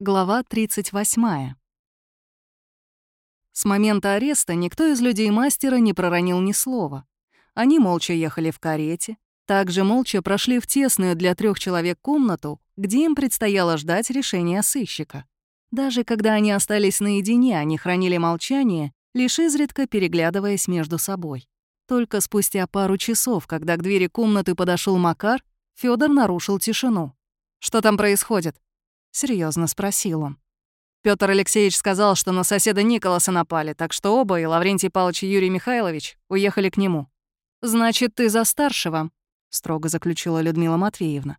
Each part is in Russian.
Глава 38. С момента ареста никто из людей мастера не проронил ни слова. Они молча ехали в карете, также молча прошли в тесную для трех человек комнату, где им предстояло ждать решения сыщика. Даже когда они остались наедине, они хранили молчание, лишь изредка переглядываясь между собой. Только спустя пару часов, когда к двери комнаты подошел Макар, Федор нарушил тишину. «Что там происходит?» — серьезно спросил он. Петр Алексеевич сказал, что на соседа Николаса напали, так что оба, и Лаврентий Павлович и Юрий Михайлович, уехали к нему. «Значит, ты за старшего», — строго заключила Людмила Матвеевна.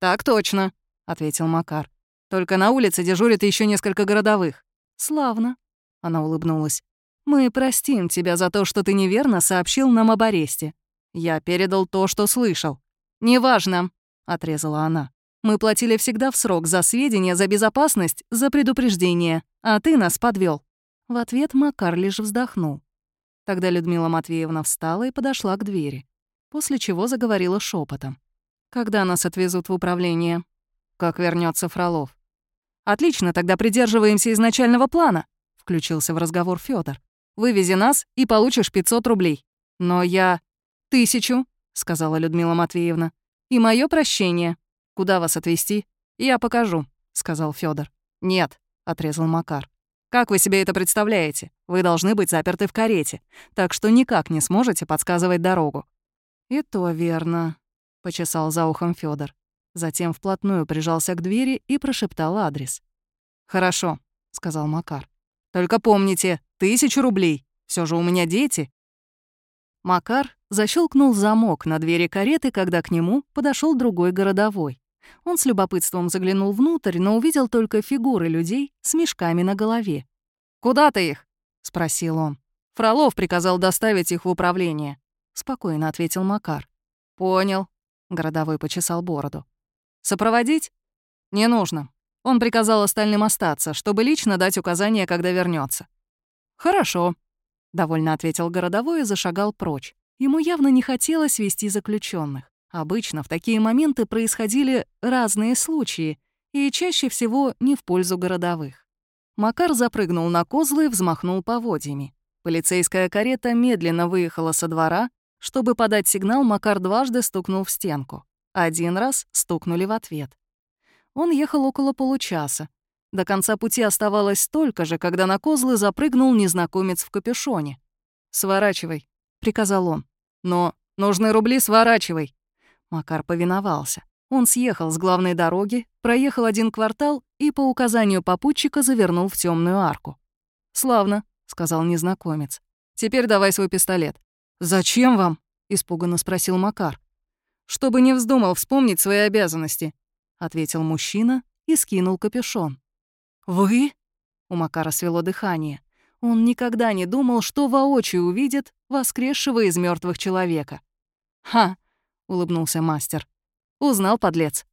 «Так точно», — ответил Макар. «Только на улице дежурит еще несколько городовых». «Славно», — она улыбнулась. «Мы простим тебя за то, что ты неверно сообщил нам об аресте. Я передал то, что слышал». «Неважно», — отрезала она. Мы платили всегда в срок за сведения, за безопасность, за предупреждение, а ты нас подвел. В ответ Макар лишь вздохнул. Тогда Людмила Матвеевна встала и подошла к двери, после чего заговорила шепотом. «Когда нас отвезут в управление?» «Как вернется Фролов?» «Отлично, тогда придерживаемся изначального плана», — включился в разговор Федор. «Вывези нас и получишь 500 рублей». «Но я...» «Тысячу», — сказала Людмила Матвеевна. «И мое прощение». Куда вас отвезти? Я покажу», — сказал Федор. «Нет», — отрезал Макар. «Как вы себе это представляете? Вы должны быть заперты в карете, так что никак не сможете подсказывать дорогу». «И то верно», — почесал за ухом Федор. Затем вплотную прижался к двери и прошептал адрес. «Хорошо», — сказал Макар. «Только помните, тысячу рублей. Все же у меня дети». Макар защелкнул замок на двери кареты, когда к нему подошел другой городовой. Он с любопытством заглянул внутрь, но увидел только фигуры людей с мешками на голове. «Куда ты их?» — спросил он. «Фролов приказал доставить их в управление», — спокойно ответил Макар. «Понял», — городовой почесал бороду. «Сопроводить?» «Не нужно. Он приказал остальным остаться, чтобы лично дать указания, когда вернется. «Хорошо», — довольно ответил городовой и зашагал прочь. Ему явно не хотелось вести заключенных. Обычно в такие моменты происходили разные случаи, и чаще всего не в пользу городовых. Макар запрыгнул на козлы и взмахнул поводьями. Полицейская карета медленно выехала со двора. Чтобы подать сигнал, Макар дважды стукнул в стенку. Один раз стукнули в ответ. Он ехал около получаса. До конца пути оставалось столько же, когда на козлы запрыгнул незнакомец в капюшоне. «Сворачивай», — приказал он. «Но нужны рубли, сворачивай», Макар повиновался. Он съехал с главной дороги, проехал один квартал и по указанию попутчика завернул в темную арку. «Славно», — сказал незнакомец. «Теперь давай свой пистолет». «Зачем вам?» — испуганно спросил Макар. «Чтобы не вздумал вспомнить свои обязанности», — ответил мужчина и скинул капюшон. «Вы?» — у Макара свело дыхание. Он никогда не думал, что воочию увидит воскресшего из мертвых человека. «Ха! — улыбнулся мастер. «Узнал, подлец.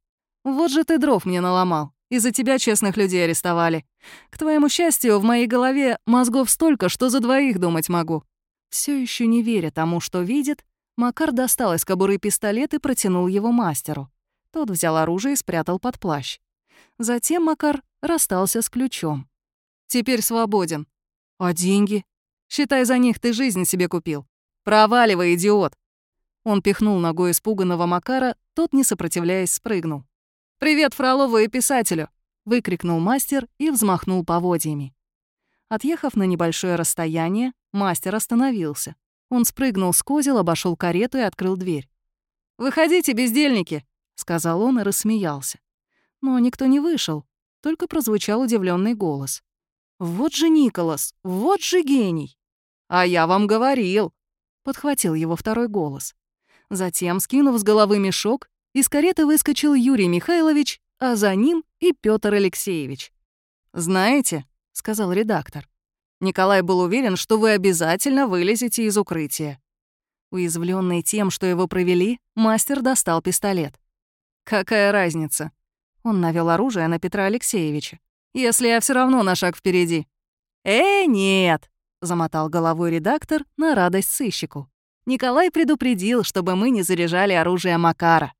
Вот же ты дров мне наломал. Из-за тебя честных людей арестовали. К твоему счастью, в моей голове мозгов столько, что за двоих думать могу». Все еще не веря тому, что видит, Макар достал из кобуры пистолет и протянул его мастеру. Тот взял оружие и спрятал под плащ. Затем Макар расстался с ключом. «Теперь свободен. А деньги? Считай, за них ты жизнь себе купил. Проваливай, идиот!» Он пихнул ногой испуганного Макара, тот, не сопротивляясь, спрыгнул. «Привет Фролову и писателю!» — выкрикнул мастер и взмахнул поводьями. Отъехав на небольшое расстояние, мастер остановился. Он спрыгнул с козел, обошел карету и открыл дверь. «Выходите, бездельники!» — сказал он и рассмеялся. Но никто не вышел, только прозвучал удивленный голос. «Вот же Николас! Вот же гений!» «А я вам говорил!» — подхватил его второй голос. Затем, скинув с головы мешок, из кареты выскочил Юрий Михайлович, а за ним и Петр Алексеевич. «Знаете», — сказал редактор, «Николай был уверен, что вы обязательно вылезете из укрытия». Уязвленный тем, что его провели, мастер достал пистолет. «Какая разница?» Он навел оружие на Петра Алексеевича. «Если я все равно на шаг впереди». «Э, нет!» — замотал головой редактор на радость сыщику. Николай предупредил, чтобы мы не заряжали оружие Макара.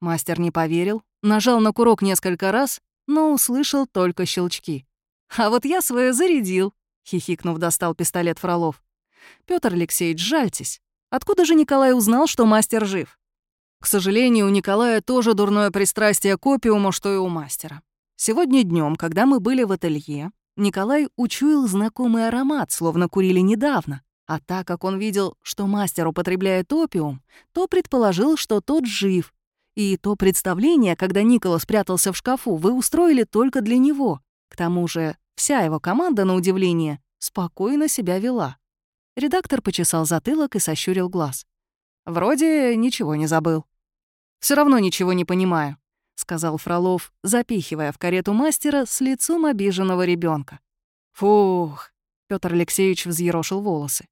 Мастер не поверил, нажал на курок несколько раз, но услышал только щелчки. «А вот я свое зарядил», — хихикнув, достал пистолет Фролов. Петр Алексеевич, жальтесь. Откуда же Николай узнал, что мастер жив? К сожалению, у Николая тоже дурное пристрастие к опиуму, что и у мастера. Сегодня днем, когда мы были в ателье, Николай учуял знакомый аромат, словно курили недавно. А так как он видел, что мастер употребляет опиум, то предположил, что тот жив. И то представление, когда Никола спрятался в шкафу, вы устроили только для него. К тому же вся его команда, на удивление, спокойно себя вела. Редактор почесал затылок и сощурил глаз. «Вроде ничего не забыл». Все равно ничего не понимаю», — сказал Фролов, запихивая в карету мастера с лицом обиженного ребенка. «Фух», — Петр Алексеевич взъерошил волосы.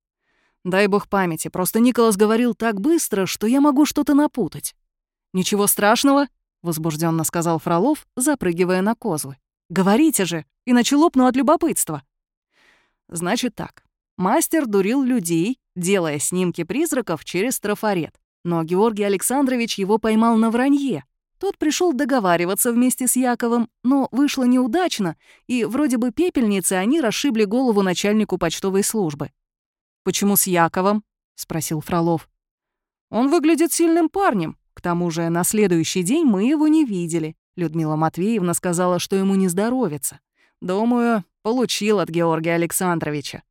«Дай бог памяти, просто Николас говорил так быстро, что я могу что-то напутать». «Ничего страшного», — возбужденно сказал Фролов, запрыгивая на козлы. «Говорите же, иначе лопну от любопытства». «Значит так. Мастер дурил людей, делая снимки призраков через трафарет. Но Георгий Александрович его поймал на вранье. Тот пришел договариваться вместе с Яковом, но вышло неудачно, и вроде бы пепельницы они расшибли голову начальнику почтовой службы. «Почему с Яковом?» — спросил Фролов. «Он выглядит сильным парнем. К тому же на следующий день мы его не видели. Людмила Матвеевна сказала, что ему не здоровится. Думаю, получил от Георгия Александровича.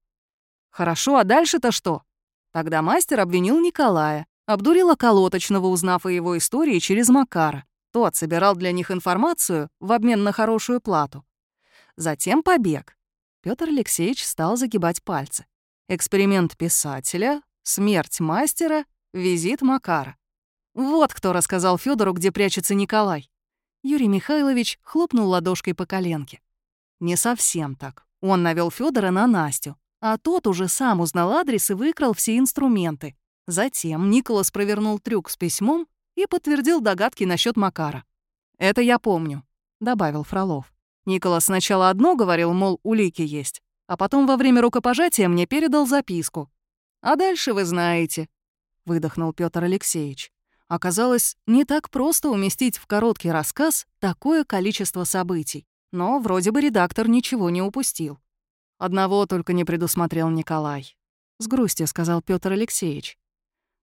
Хорошо, а дальше-то что? Тогда мастер обвинил Николая, обдурил околоточного, узнав о его истории через Макара. Тот собирал для них информацию в обмен на хорошую плату. Затем побег. Петр Алексеевич стал загибать пальцы. Эксперимент писателя, смерть мастера, визит Макара. Вот кто рассказал Федору, где прячется Николай. Юрий Михайлович хлопнул ладошкой по коленке. Не совсем так. Он навел Федора на Настю, а тот уже сам узнал адрес и выкрал все инструменты. Затем Николас провернул трюк с письмом и подтвердил догадки насчет Макара. «Это я помню», — добавил Фролов. Николас сначала одно говорил, мол, улики есть, а потом во время рукопожатия мне передал записку. «А дальше вы знаете», — выдохнул Петр Алексеевич. Оказалось, не так просто уместить в короткий рассказ такое количество событий. Но вроде бы редактор ничего не упустил. Одного только не предусмотрел Николай. С грустью сказал Петр Алексеевич.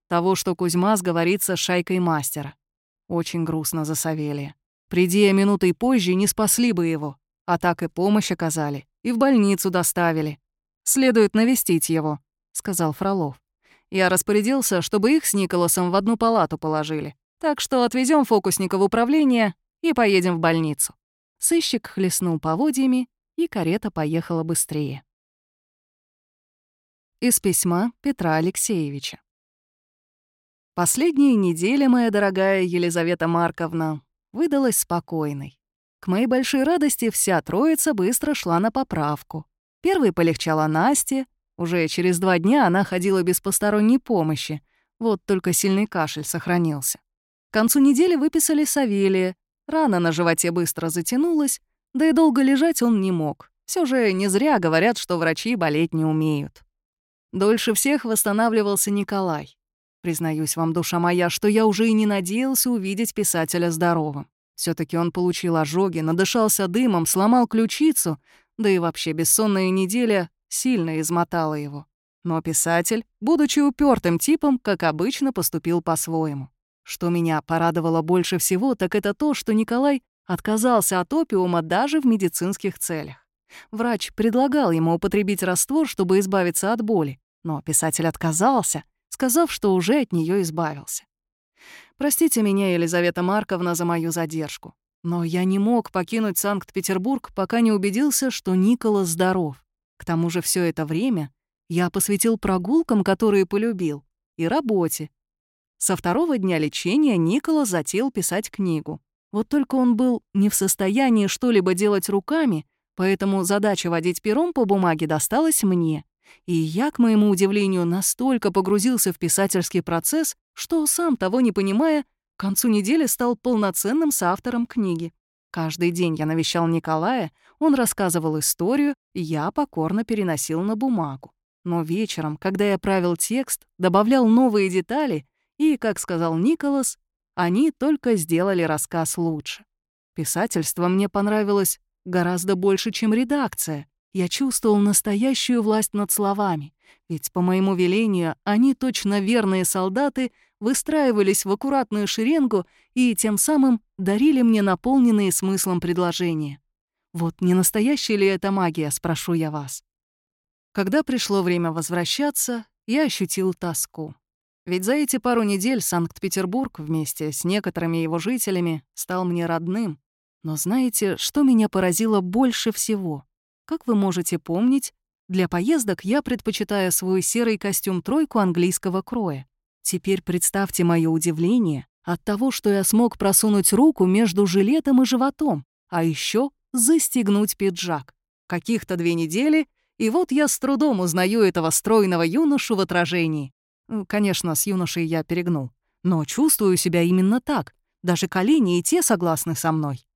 Того, что Кузьма сговорится с шайкой мастера. Очень грустно за Савелия. Приди я минутой позже, не спасли бы его. А так и помощь оказали, и в больницу доставили. Следует навестить его, сказал Фролов. Я распорядился, чтобы их с Николасом в одну палату положили. Так что отвезем фокусника в управление и поедем в больницу. Сыщик хлестнул поводьями и карета поехала быстрее. Из письма Петра Алексеевича. Последняя неделя, моя дорогая Елизавета Марковна, выдалась спокойной. К моей большой радости вся троица быстро шла на поправку. Первой полегчала Насте. Уже через два дня она ходила без посторонней помощи. Вот только сильный кашель сохранился. К концу недели выписали Савелия. Рана на животе быстро затянулась, да и долго лежать он не мог. Все же не зря говорят, что врачи болеть не умеют. Дольше всех восстанавливался Николай. Признаюсь вам, душа моя, что я уже и не надеялся увидеть писателя здоровым. Все таки он получил ожоги, надышался дымом, сломал ключицу, да и вообще бессонная неделя сильно измотала его. Но писатель, будучи упертым типом, как обычно, поступил по-своему. Что меня порадовало больше всего, так это то, что Николай Отказался от опиума даже в медицинских целях. Врач предлагал ему употребить раствор, чтобы избавиться от боли, но писатель отказался, сказав, что уже от нее избавился. Простите меня, Елизавета Марковна, за мою задержку, но я не мог покинуть Санкт-Петербург, пока не убедился, что Николас здоров. К тому же все это время я посвятил прогулкам, которые полюбил, и работе. Со второго дня лечения Николас затеял писать книгу. Вот только он был не в состоянии что-либо делать руками, поэтому задача водить пером по бумаге досталась мне. И я, к моему удивлению, настолько погрузился в писательский процесс, что, сам того не понимая, к концу недели стал полноценным соавтором книги. Каждый день я навещал Николая, он рассказывал историю, я покорно переносил на бумагу. Но вечером, когда я правил текст, добавлял новые детали и, как сказал Николас, они только сделали рассказ лучше. Писательство мне понравилось гораздо больше, чем редакция. Я чувствовал настоящую власть над словами, ведь по моему велению они, точно верные солдаты, выстраивались в аккуратную шеренгу и тем самым дарили мне наполненные смыслом предложения. Вот не настоящая ли это магия, спрошу я вас. Когда пришло время возвращаться, я ощутил тоску. Ведь за эти пару недель Санкт-Петербург вместе с некоторыми его жителями стал мне родным. Но знаете, что меня поразило больше всего? Как вы можете помнить, для поездок я предпочитаю свой серый костюм-тройку английского кроя. Теперь представьте мое удивление от того, что я смог просунуть руку между жилетом и животом, а еще застегнуть пиджак. Каких-то две недели, и вот я с трудом узнаю этого стройного юношу в отражении. Конечно, с юношей я перегнул, но чувствую себя именно так. Даже колени и те согласны со мной.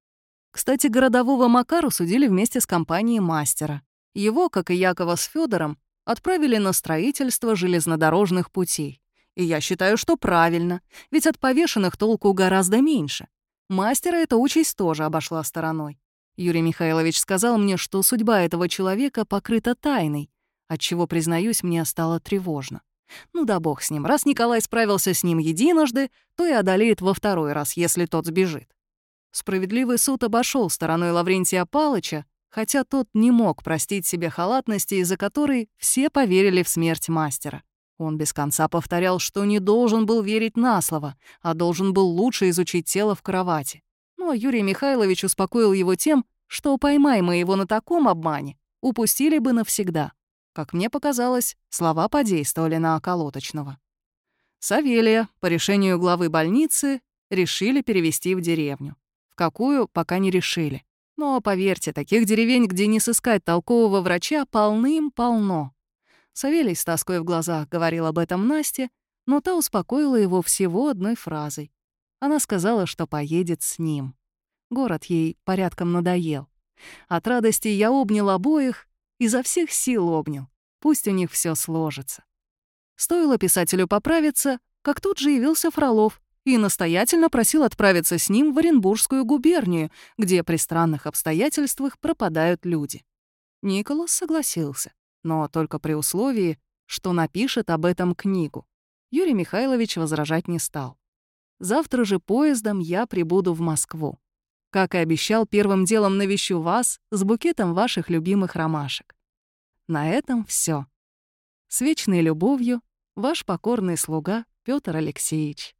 Кстати, городового Макару судили вместе с компанией мастера. Его, как и Якова с Федором, отправили на строительство железнодорожных путей. И я считаю, что правильно, ведь от повешенных толку гораздо меньше. Мастера эта участь тоже обошла стороной. Юрий Михайлович сказал мне, что судьба этого человека покрыта тайной, отчего, признаюсь, мне стало тревожно. Ну да бог с ним, раз Николай справился с ним единожды, то и одолеет во второй раз, если тот сбежит. Справедливый суд обошел стороной Лаврентия Палыча, хотя тот не мог простить себе халатности, из-за которой все поверили в смерть мастера. Он без конца повторял, что не должен был верить на слово, а должен был лучше изучить тело в кровати. Ну а Юрий Михайлович успокоил его тем, что поймай его на таком обмане, упустили бы навсегда. Как мне показалось, слова подействовали на околоточного. Савелия, по решению главы больницы, решили перевести в деревню. В какую, пока не решили. Но, поверьте, таких деревень, где не сыскать толкового врача, полным-полно. Савелий с тоской в глазах говорил об этом Насте, но та успокоила его всего одной фразой. Она сказала, что поедет с ним. Город ей порядком надоел. От радости я обнял обоих, изо всех сил обнял. Пусть у них все сложится. Стоило писателю поправиться, как тут же явился Фролов и настоятельно просил отправиться с ним в Оренбургскую губернию, где при странных обстоятельствах пропадают люди. Николас согласился, но только при условии, что напишет об этом книгу. Юрий Михайлович возражать не стал. Завтра же поездом я прибуду в Москву. Как и обещал, первым делом навещу вас с букетом ваших любимых ромашек. На этом все. С вечной любовью, ваш покорный слуга Петр Алексеевич.